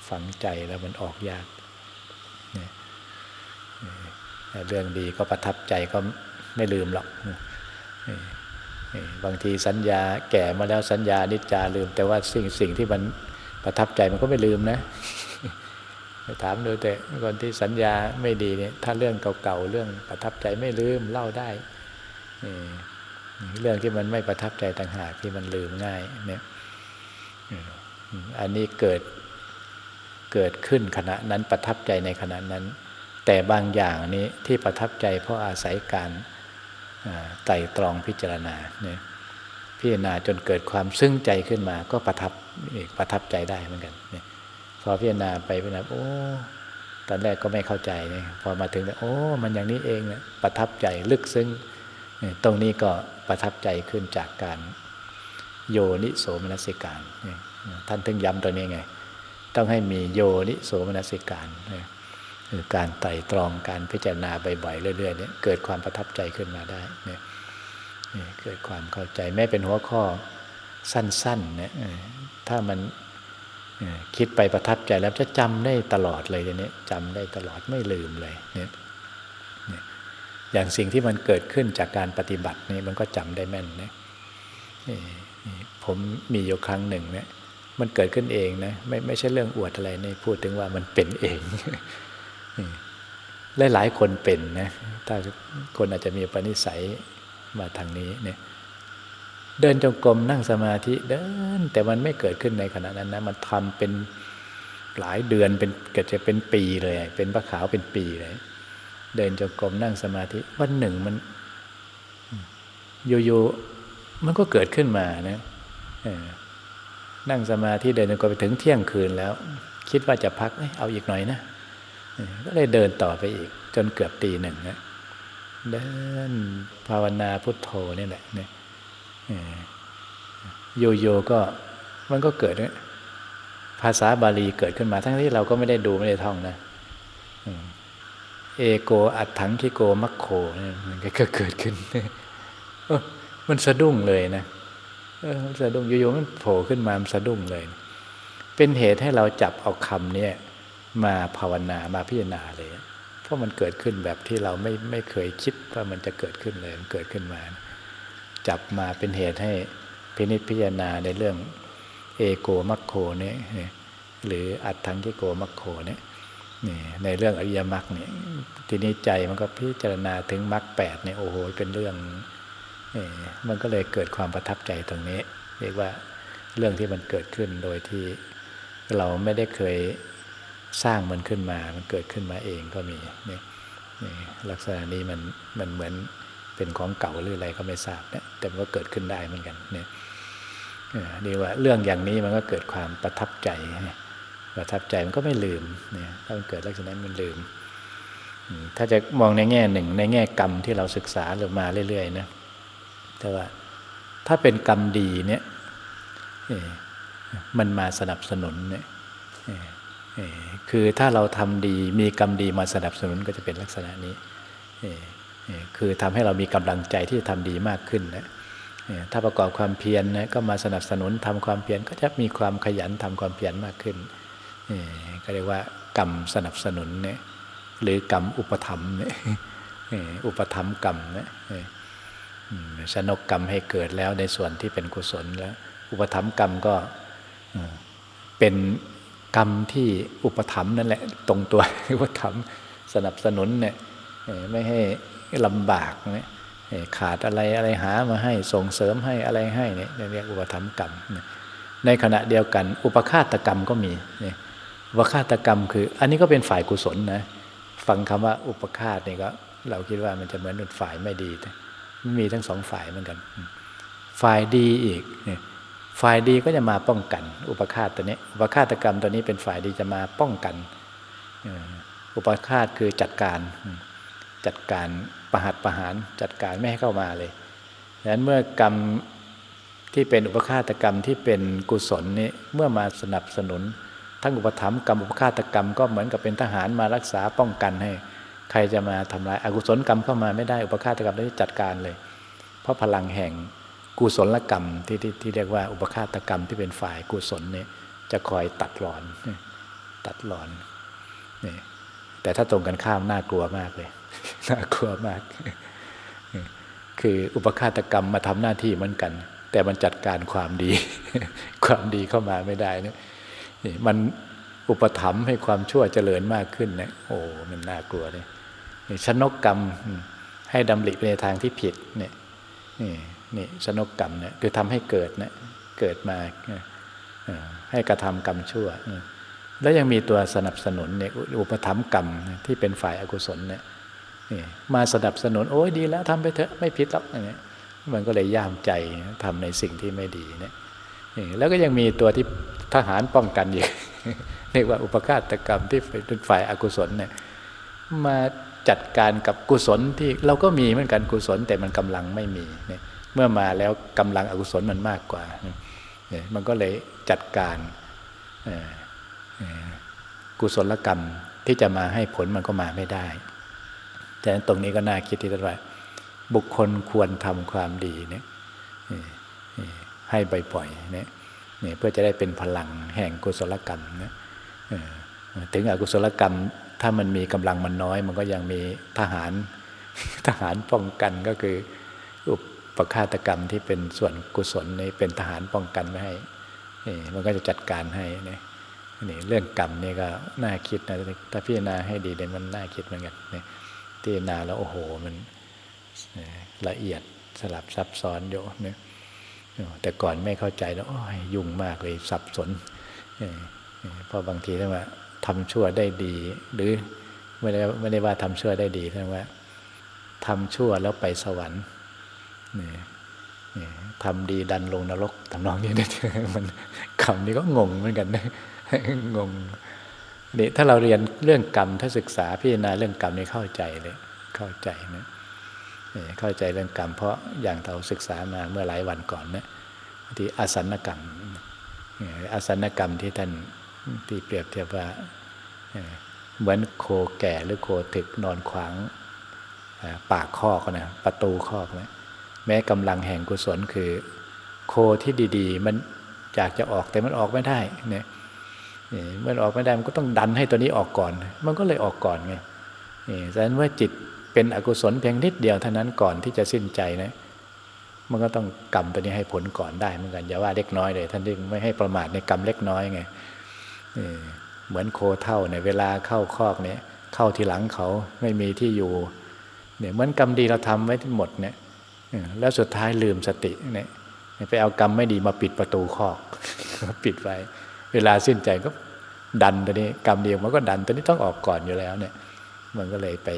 ฝังใจแล้วมันออกยากเนี่ย เรื่องดีก็ประทับใจก็ไม่ลืมหรอกบางทีสัญญาแก่มาแล้วสัญญานิจจาลืม แต่ว่าสิ่งสิ่งที่มันประทับใจมันก็ไม่ลืมนะถามดูแต่คนที่สัญญาไม่ดีเนี่ยถ้าเรื่องเก่าๆเรื่องประทับใจไม่ลืมเล่าได้เรื่องที่มันไม่ประทับใจต่างหากที่มันลืมง่ายเนี่ยอันนี้เกิดเกิดขึ้นขณะนั้นประทับใจในขณะนั้น แต่บางอย่างนี้ที่ประทับใจเพราะอาศัยการไต่ตรองพิจารณาเนี่ยพิจารณาจนเกิดความซึ้งใจขึ้นมา ก็ประทับประทับใจได้เหมือนกันเนี่ยพอพิจารณาไปพิจารณาโอ้ตอนแรกก็ไม่เข้าใจเนี่ยพอมาถึงโอ้มันอย่างนี้เองเนี่ยประทับใจลึกซึ้งตรงนี้ก็ประทับใจขึ้นจากการโยนิโสมนสิการ ท่านถึงย้ำตัวนี้ไง ต้องให้มีโยนิโสมนสิการ คือการไต่ตรองการพิจารณาบ่อยๆเรื่อยๆเนี่ยเกิดความประทับใจขึ้นมาได้เนี่ยเกิดความเข้าใจแม้เป็นหัวข้อสั้นๆเนี่ยถ้ามันคิดไปประทับใจแล้วจะจำได้ตลอดเลยเนี่ยจำได้ตลอดไม่ลืมเลยเนี่ยอย่างสิ่งที่มันเกิดขึ้นจากการปฏิบัตินี่มันก็จำได้แม่นนะผมมีอยู่ครั้งหนึ่งเนี่ยมันเกิดขึ้นเองนะไม่ไม่ใช่เรื่องอวดอะไรนี่พูดถึงว่ามันเป็นเอง หลายหลายคนเป็นนะถ้าคนอาจจะมีปณิสัยมาทางนี้เนี่ยเดินจงกรมนั่งสมาธิเดิน แต่มันไม่เกิดขึ้นในขณะนั้นนะมันทำเป็นหลายเดือนเป็นเกิดจะเป็นปีเลย เป็นพระขาวเป็นปีเลย เดินจงกรมนั่งสมาธิวันหนึ่งมันโยๆมันก็เกิดขึ้นมานะนั่งสมาธิเดินจงกรมไปถึงเที่ยงคืนแล้ว คิดว่าจะพักเอาอีกหน่อยนะ ก็เลยเดินต่อไปอีก จนเกือบตีหนึ่งนะเดินภาวนาพุทโธนี่แหละเนี่ยโยโย่ก็มันก็เกิดภาษาบาลีเกิดขึ้นมา ทั้งที่เราก็ไม่ได้ดูไม่ได้ท่องนะเอโกอัตถังคิโกมัคโคเนี่ยมันก็เกิดขึ้นมันสะดุ้งเลยนะสะดุ้งโยโย่มันโผล่ขึ้นมามันสะดุ้งเลย เป็นเหตุให้เราจับเอาคำเนี้ มาภาวนามาพิจารณาเลย เพราะมันเกิดขึ้นแบบที่เราไม่ไม่เคยคิดว่ามันจะเกิดขึ้นเลยมันเกิดขึ้นมา จับมาเป็นเหตุให้พินิจพิจารณาในเรื่องเอโกมัคโคเนี่ยหรืออัตถังกิโกมัคโคเนี่ยนี่ในเรื่องอริยมรรคเนี่ยทีนี้ใจมันก็พิจารณาถึงมรรคแปดเนี่ยโอ้โหเป็นเรื่องมันก็เลยเกิดความประทับใจตรงนี้ เรียกว่าเรื่องที่มันเกิดขึ้นโดยที่เราไม่ได้เคย สร้างมันขึ้นมา มันเกิดขึ้นมาเองก็มีนี่นี่ลักษณะนี้มันมันเหมือนเป็นของเก่าหรืออะไรก็ไม่ทราบเนี่ยแต่มันก็เกิดขึ้นได้เหมือนกันเนี่ยนี่ว่าเรื่องอย่างนี้มันก็เกิดความประทับใจประทับใจมันก็ไม่ลืมเนี่ยถ้ามันเกิดลักษณะมันลืม ถ้าจะมองในแง่หนึ่งในแง่กรรมที่เราศึกษาหรือมาเรื่อยๆนะแต่ว่าถ้าเป็นกรรมดีเนี่ยมันมาสนับสนุนเนี่ย คือถ้าเราทำดีมีกรรมดีมาสนับสนุนก็จะเป็นลักษณะนี้คือทำให้เรามีกำลังใจที่จะทำดีมากขึ้นนะถ้าประกอบความเพียรนะก็มาสนับสนุนทำความเพียรก็จะมีความขยันทำความเพียรมากขึ้นก็เรียกว่ากรรมสนับสนุนเนี่ยหรือกรรมอุปธรรมเนี่ยอุปธรรมกรรมเนี่ยชนกกรรมให้เกิดแล้วในส่วนที่เป็นกุศลแล้ว อุปธรรมกรรมก็เป็น กรรมที่อุปถัมภ์นั่นแหละ ตรงตัวอุปถัมภ์สนับสนุนเนี่ยไม่ให้ลำบากเนี่ยขาดอะไรอะไรหามาให้ส่งเสริมให้อะไรให้เนี่ยเรียกอุปถัมภ์กรรม ในขณะเดียวกัน อุปฆาตกรรมก็มีเนี่ยอุปฆาตกรรมคือ อันนี้ก็เป็นฝ่ายกุศลนะฟังคำว่าอุปฆาตนี่ยก็เราคิดว่ามันจะเหมือนฝ่ายไม่ดีมีทั้งสองฝ่ายเหมือนกัน ฝ่ายดีอีกเนี่ย ฝ่ายดีก็จะมาป้องกัน อุปฆาตตัวนี้อุปฆาตกรรมตัวนี้เป็นฝ่ายดีจะมาป้องกันอุปฆาตคือจัดการจัดการประหัตประหารจัดการไม่ให้เข้ามาเลยดังนั้นเมื่อกรรมที่เป็นอุปฆาตกรรมที่เป็นกุศลนี้เมื่อมาสนับสนุน ทั้งอุปถัมภ์กรรมอุปฆาตกรรมก็เหมือนกับเป็นทหารมารักษาป้องกันให้ ใครจะมาทำลายอกุศลกรรมเข้ามาไม่ได้อุปฆาตกรรมนี้จัดการเลย เพราะพลังแห่ง กุศลกรรมที่ที่ที่เรียกว่าอุปฆาตกรรมที่เป็นฝ่ายกุศลเนี่ยจะคอยตัดหลอน ตัดหลอนนี่แต่ถ้าตรงกันข้ามน่ากลัวมากเลย น่ากลัวมาก คืออุปฆาตกรรมมาทำหน้าที่เหมือนกัน แต่มันจัดการความดี ความดีเข้ามาไม่ได้นะมันอุปถัมภ์ให้ความชั่วเจริญมากขึ้นนะโอ้มันน่ากลัวเลยชนกกรรมให้ดำริไปในทางที่ผิดเนี่ยนี่ นี่สนกกรรมเนี่ยคือทำให้เกิดเนะเกิดมาให้กระทำกรรมชั่ว แล้วยังมีตัวสนับสนุนเนี่ยอุปถัมกรรมที่เป็นฝ่ายอากุศลเนี่ยมาสนับสนุนโอ้ยดีแล้วทำไปเถอะไม่ผิดหรอกเนี่ยมันก็เลยย่ามใจทำในสิ่งที่ไม่ดีเนี่ยแล้วก็ยังมีตัวที่ทหารป้องกันอยู่เรียกว่าอุปฆาตกรรมที่เป็นฝ่ายอากุศลเนี่ยมาจัดการกับกุศลที่เราก็มีเหมือนกันกุศลแต่มันกำลังไม่มีเนี่ย เมื่อมาแล้วกำลังอกุศลมันมากกว่าเนี่ยมันก็เลยจัดการกุศลกรรมที่จะมาให้ผลมันก็มาไม่ได้แต่ตรงนี้ก็น่าคิดที่ว่าบุคคลควรทำความดีเนี่ยให้บ่อยๆเนี่ยเพื่อจะได้เป็นพลังแห่งกุศลกรรมเนี่ยถึงอกุศลกรรมถ้ามันมีกำลังมันน้อย มันก็ยังมีทหารทหารป้องกันก็คือ อุปฆาตกรรมที่เป็นส่วนกุศลนี่เป็นทหารป้องกันไม่ให้มันก็จะจัดการให้เนี่นี่เรื่องกรรมนี่ก็น่าคิดนะถ้าพิจารณาให้ดีเดี๋ยวมันน่าคิดเหมือนกันนี่พิจารณาแล้วโอ้โหมันละเอียดสลับซับซ้อนอยู่เนี่ยแต่ก่อนไม่เข้าใจแล้วยุ่งมากเลยสับสนเพราะบางทีถ้านว่าทำชั่วได้ดี หรือไม่ได้ไม่ได้ว่าทำชั่วได้ดีแต่ว่าทำชั่วแล้วไปสวรรค์ ทำดีดันลงนรกทำนองนี้นี่มันคำนี้ก็งงเหมือนกันนะงงนี่ถ้าเราเรียนเรื่องกรรมถ้าศึกษาพิจารณาเรื่องกรรมนี่เข้าใจเลยเข้าใจนะเข้าใจเรื่องกรรม เพราะอย่างเราศึกษามาเมื่อหลายวันก่อนนะที่อาสันกรรมอาสันกรรมที่ท่านที่เปรียบเทียบว่าเหมือนโคแก่หรือโคถึกนอนขวางปากคอกนะประตูคอกนะ แม้กำลังแห่งกุศลคือ โคที่ดีๆ มันอยากจะออกแต่มันออกไม่ได้เนี่ยเมื่อออกไม่ได้มันก็ต้องดันให้ตัวนี้ออกก่อน มันก็เลยออกก่อนไงนี่ฉะนั้นว่าจิตเป็นอกุศลเพียงนิดเดียวเท่านั้นก่อนที่จะสิ้นใจนะมันก็ต้องกรรมตัวนี้ให้ผลก่อนได้เหมือนกันอย่าว่าเล็กน้อยเลยท่านที่ไม่ให้ประมาทในกรรมเล็กน้อยไงเหมือนโคเท่าเนี่ยเวลาเข้าคอกเนี่ยเข้าทีหลังเขาไม่มีที่อยู่เนี่ยเหมือนกรรมดีเราทำไว้ทั้งหมดเนี่ย แล้วสุดท้ายลืมสติเนี่ยไปเอากรรมไม่ดีมาปิดประตูคอกปิดไว้เวลาสิ้นใจก็ดันตัวนี้กรรมเดียวมันก็ดันตัวนี้ต้องออกก่อนอยู่แล้วเนี่ย มันก็เลยไป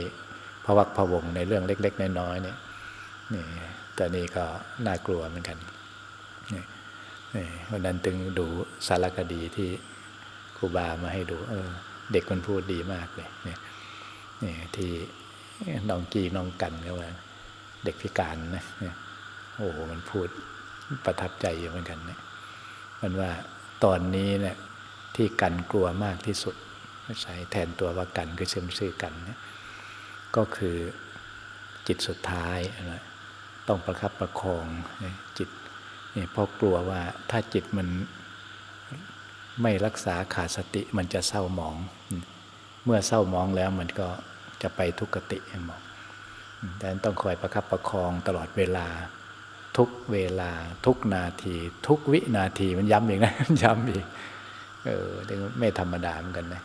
พวักพวงในเรื่องเล็ก ๆ น้อยๆเนี่ยนี่แต่นี่ก็น่ากลัวเหมือนกันนี่วันนั้นตึงดูสารคดีที่ครูบามาให้ดู เออ เด็กมันพูดดีมากเลย เนี่ยที่น้องกีน้องกันก็ว่า เด็กพิการนะเนี่ยโอ้โหมันพูดประทับใจอยู่เหมือนกันเนี่ยมันว่าตอนนี้เนี่ยที่กันกลัวมากที่สุดใช้แทนตัวว่ากันคือเชื่อมซื่อกันเนี่ยก็คือจิตสุดท้ายนะต้องประคับประคองจิตนี่เพราะกลัวว่าถ้าจิตมันไม่รักษาขาดสติมันจะเศร้าหมอง เมื่อเศร้าหมองแล้วมันก็จะไปทุกขติหมอง ดังนั้นต้องคอยประคับประคองตลอดเวลา ทุกเวลา ทุกนาที ทุกวินาทีมันย้ำอีกนะย้ำอีกเออไม่ธรรมดาเหมือนกันนะ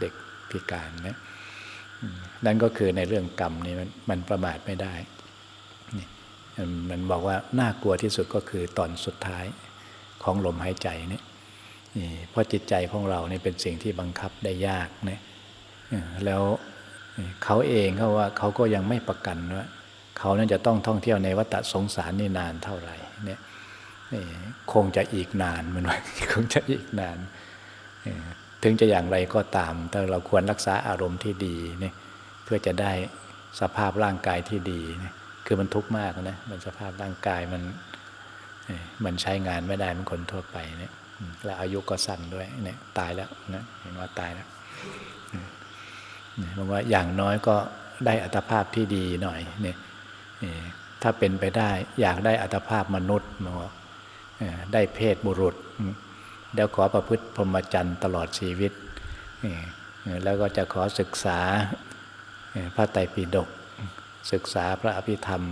เด็กพิการนะนั่นก็คือในเรื่องกรรมนี่มันมันประมาทไม่ได้มันบอกว่าน่ากลัวที่สุดก็คือตอนสุดท้ายของลมหายใจนี่เพราะจิตใจของเราเนี่เป็นสิ่งที่บังคับได้ยากนะแล้ว เขาเองเขาว่าเขาก็ยังไม่ประกันว่าเขานั้นจะต้องท่องเที่ยวในวัฏสงสารนี่นานเท่าไหร่เนี่ยคงจะอีกนานมันว่าคงจะอีกนานถึงจะอย่างไรก็ตาม แต่เราควรรักษาอารมณ์ที่ดีเนี่ยเพื่อจะได้สภาพร่างกายที่ดีเนี่ยคือมันทุกข์มากนะมันสภาพร่างกายมันมันใช้งานไม่ได้มันคนทั่วไปเนี่ยแล้วอายุก็สั้นด้วยเนี่ยตายแล้วนะเห็นว่าตายแล้ว บอกว่าอย่างน้อยก็ได้อัตภาพที่ดีหน่อยเนี่ยถ้าเป็นไปได้อยากได้อัตภาพมนุษย์บอกได้เพศบุรุษ แล้วขอประพฤติพรหมจรรย์ตลอดชีวิต แล้วก็จะขอศึกษาพระไตรปิฎกศึกษาพระอภิธรรม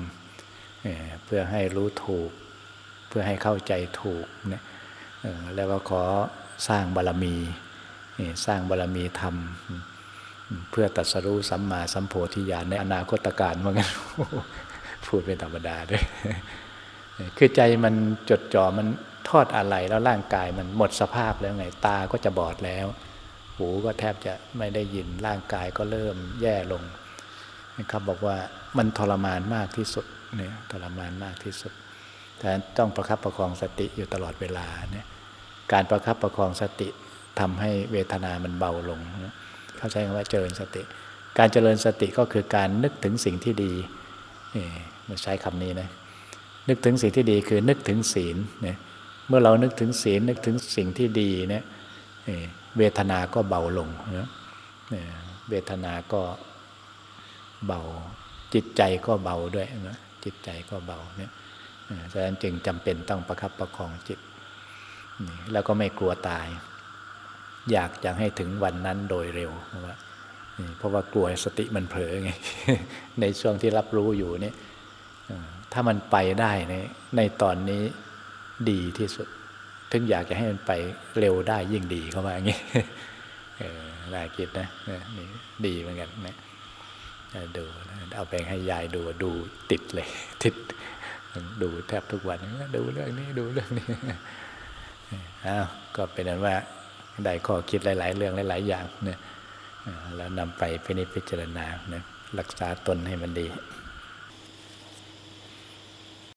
เพื่อให้รู้ถูก เพื่อให้เข้าใจถูกนะแล้วก็ขอสร้างบารมี สร้างบารมีธรรม เพื่อตัดสรู้สัมมาสัมโพธิญาณในอนาคตการว่างั้นพูดเป็นธรรมดาด้วย คือใจมันจดจ่อมันทอดอะไรแล้วร่างกายมันหมดสภาพแล้วไง ตาก็จะบอดแล้ว หูก็แทบจะไม่ได้ยินร่างกายก็เริ่มแย่ลงนะครับบอกว่ามันทรมานมากที่สุดเนี่ยทรมานมากที่สุดแต่ต้องประคับประคองสติอยู่ตลอดเวลาเนี่ยการประคับประคองสติทำให้เวทนามันเบาลง เข้าใจคำว่าเจริญสติ การเจริญสติก็คือการนึกถึงสิ่งที่ดีมาใช้คำนี้นะนึกถึงสิ่งที่ดีคือนึกถึงศีลเนี่ยเมื่อเรานึกถึงศีลนึกถึงสิ่งที่ดีเนี่ยเวทนาก็เบาลงนะเวทนาก็เบา จิตใจก็เบาด้วยนะจิตใจก็เบาเนี่ยฉะนั้นจึงจำเป็นต้องประคับประคองจิต แล้วก็ไม่กลัวตาย อยากจะให้ถึงวันนั้นโดยเร็วเพราะว่าเพราะว่ากลัวสติมันเผลอไงในช่วงที่รับรู้อยู่นี่ถ้ามันไปได้ในในตอนนี้ดีที่สุด ถึงอยากจะให้มันไปเร็วได้ยิ่งดีเข้ามาอย่างนี้น่าคิดนะนี่ดีเหมือนกันนะดูเอาไปให้ยายดูดูติดเลย ติด ดูแทบทุกวัน ดูเรื่องนี้ดูเรื่องนี้อ้าวก็เป็นนั้นว่า ได้ข้อคิดหลาย ๆ เรื่องหลาย ๆ อย่างเนี่ยแล้วนำไปพินิจพิจารณาเนี่ยรักษาตนให้มันดี